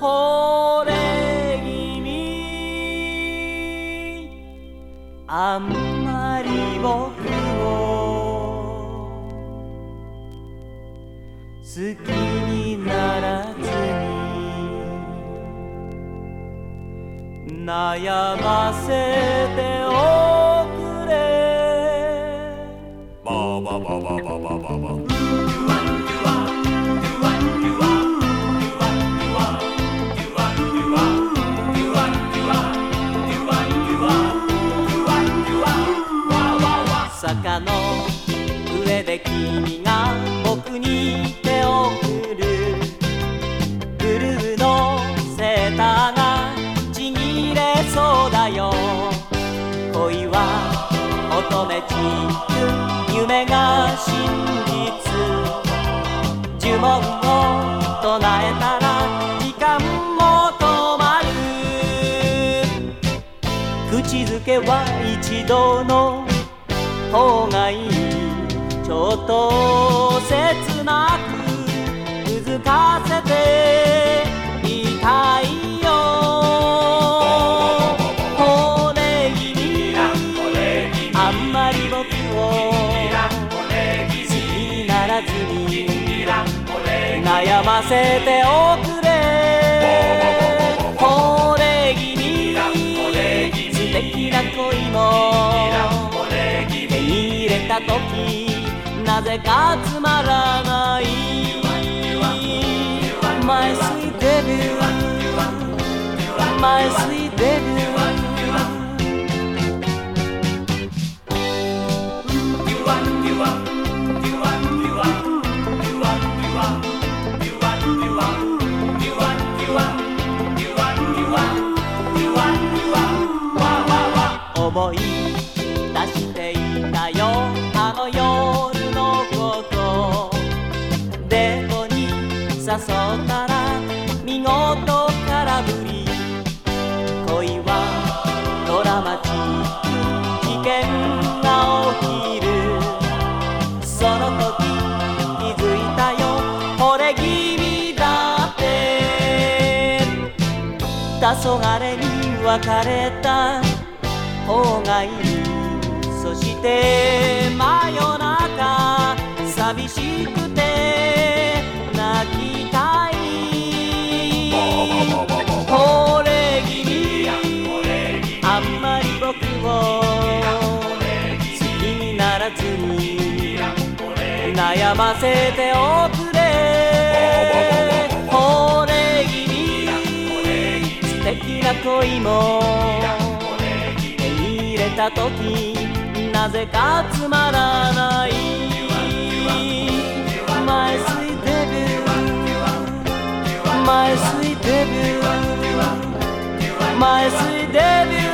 惚れ気味。あんまり僕を好きにならずに悩ませておくれ。ババババババ坂の上で君が僕に手を振るブルーのセーターがちぎれそうだよ。恋は乙女チック夢が真実。呪文を唱えたら時間も止まる。口づけは一度の方がいい。ちょっと切なくうずかせていたいよ。惚れ気味あんまり僕を好きにならずに。悩ませておくれ。に入れた時なぜかつまらない My sweet debut My sweet debut「思い誘ったら見事空振り」「恋はドラマチック危険が起きる」「その時気づいたよ惚れ気味だって」「黄昏に別れた方がいいそして悩ませておくれ」「ほれ気味素敵な恋も」「手に入れた時なぜかつまらない」「マイスイデブマイスイデブマイスイデブ